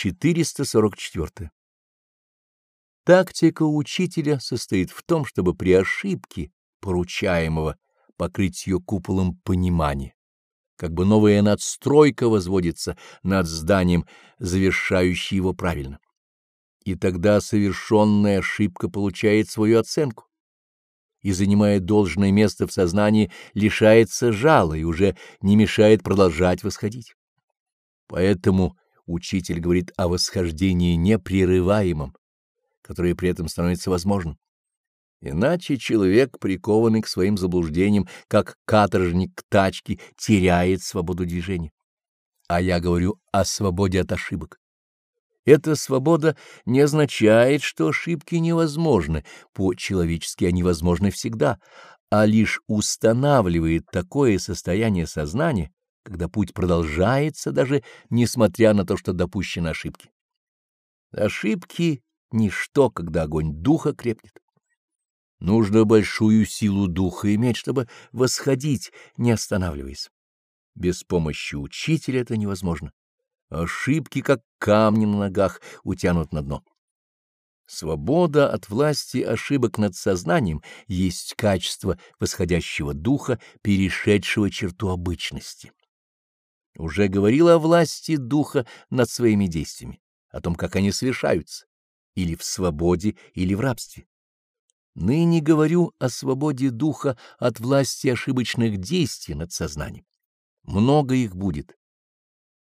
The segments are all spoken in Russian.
444. Тактика учителя состоит в том, чтобы при ошибке поручаемого покрыть ее куполом понимания, как бы новая надстройка возводится над зданием, завершающей его правильно. И тогда совершенная ошибка получает свою оценку и, занимая должное место в сознании, лишается жала и уже не мешает продолжать восходить. Поэтому учитель говорит о восхождении непрерываемом, которое при этом становится возможным. Иначе человек, прикованный к своим заблуждениям, как каторжник к тачке, теряет свободу движения. А я говорю о свободе от ошибок. Эта свобода не означает, что ошибки невозможны, по-человечески они возможны всегда, а лишь устанавливает такое состояние сознания, когда путь продолжается, даже несмотря на то, что допущены ошибки. Ошибки ничто, когда огонь духа крепнет. Нужно большую силу духа иметь, чтобы восходить, не останавливаясь. Без помощи учителя это невозможно. Ошибки, как камни на ногах, утянут на дно. Свобода от власти ошибок над сознанием есть качество восходящего духа, перешедшего черту обычности. Уже говорил о власти духа над своими действиями, о том, как они совершаются или в свободе, или в рабстве. Ныне говорю о свободе духа от власти ошибочных действий над сознанием. Много их будет,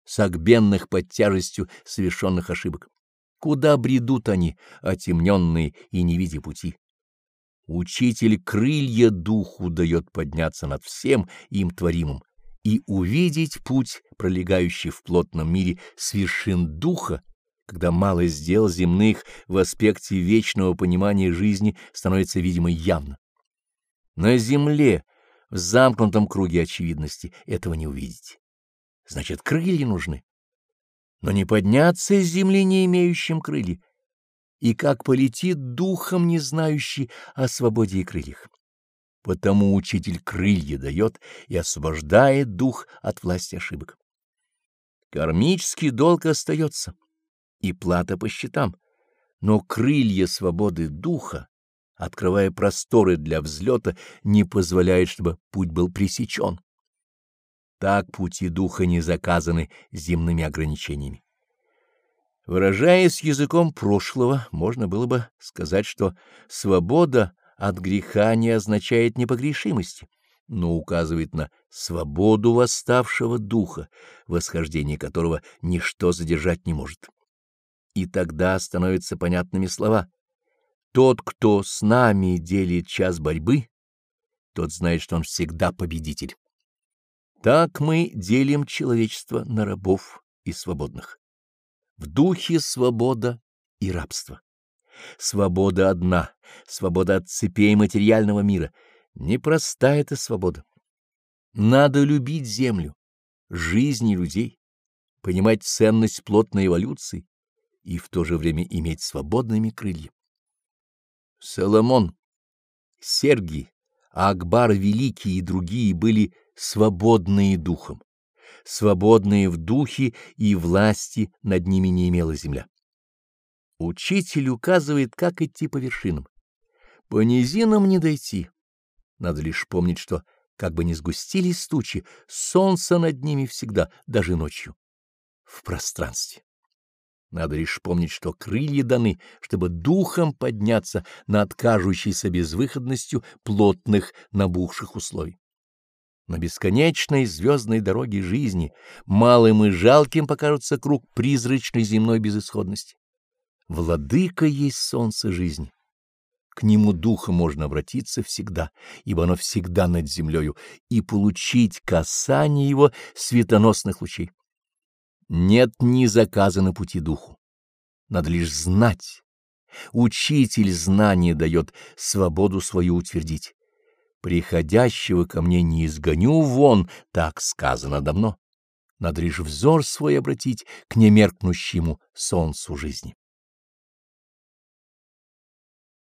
согбенных под тяжестью совершенных ошибок. Куда бредут они, отемненные и не видя пути? Учитель крылья духу дает подняться над всем им творимым и увидеть путь, пролегающий в плотном мире с вершин духа, когда малость дел земных в аспекте вечного понимания жизни становится видимо явно. На земле, в замкнутом круге очевидности, этого не увидите. Значит, крылья нужны. Но не подняться с земли, не имеющим крылья, и как полетит духом, не знающий о свободе и крыльях. Потому учитель крылья дает и освобождает дух от власти ошибок. Кармический долг остается и плата по счетам, но крылья свободы духа, открывая просторы для взлета, не позволяют, чтобы путь был пресечен. Так пути духа не заказаны земными ограничениями. Выражаясь языком прошлого, можно было бы сказать, что свобода от греха не означает непогрешимости, но указывает на свободу восставшего духа, восхождение которого ничто задержать не может и тогда становятся понятными слова. Тот, кто с нами делит час борьбы, тот знает, что он всегда победитель. Так мы делим человечество на рабов и свободных. В духе свобода и рабство. Свобода одна, свобода от цепей материального мира. Непростая эта свобода. Надо любить землю, жизни людей, понимать ценность плотной эволюции, и в то же время иметь свободными крылья. Соломон, Сергий, Акбар Великий и другие были свободные духом. Свободные в духе и власти над ними не имела земля. Учитель указывает, как идти по вершинам. По низинам не дойти. Надо лишь помнить, что, как бы ни сгустились тучи, солнце над ними всегда, даже ночью, в пространстве. Надо лишь помнить, что крылья даны, чтобы духом подняться над кажущейся безвыходностью плотных набухших условий. На бесконечной звездной дороге жизни малым и жалким покажется круг призрачной земной безысходности. Владыка есть солнце жизни. К нему духа можно обратиться всегда, ибо оно всегда над землею, и получить касание его светоносных лучей. Нет ни заказа на пути духу. Надо лишь знать. Учитель знания дает свободу свою утвердить. Приходящего ко мне не изгоню вон, так сказано давно. Надо лишь взор свой обратить к немеркнущему солнцу жизни.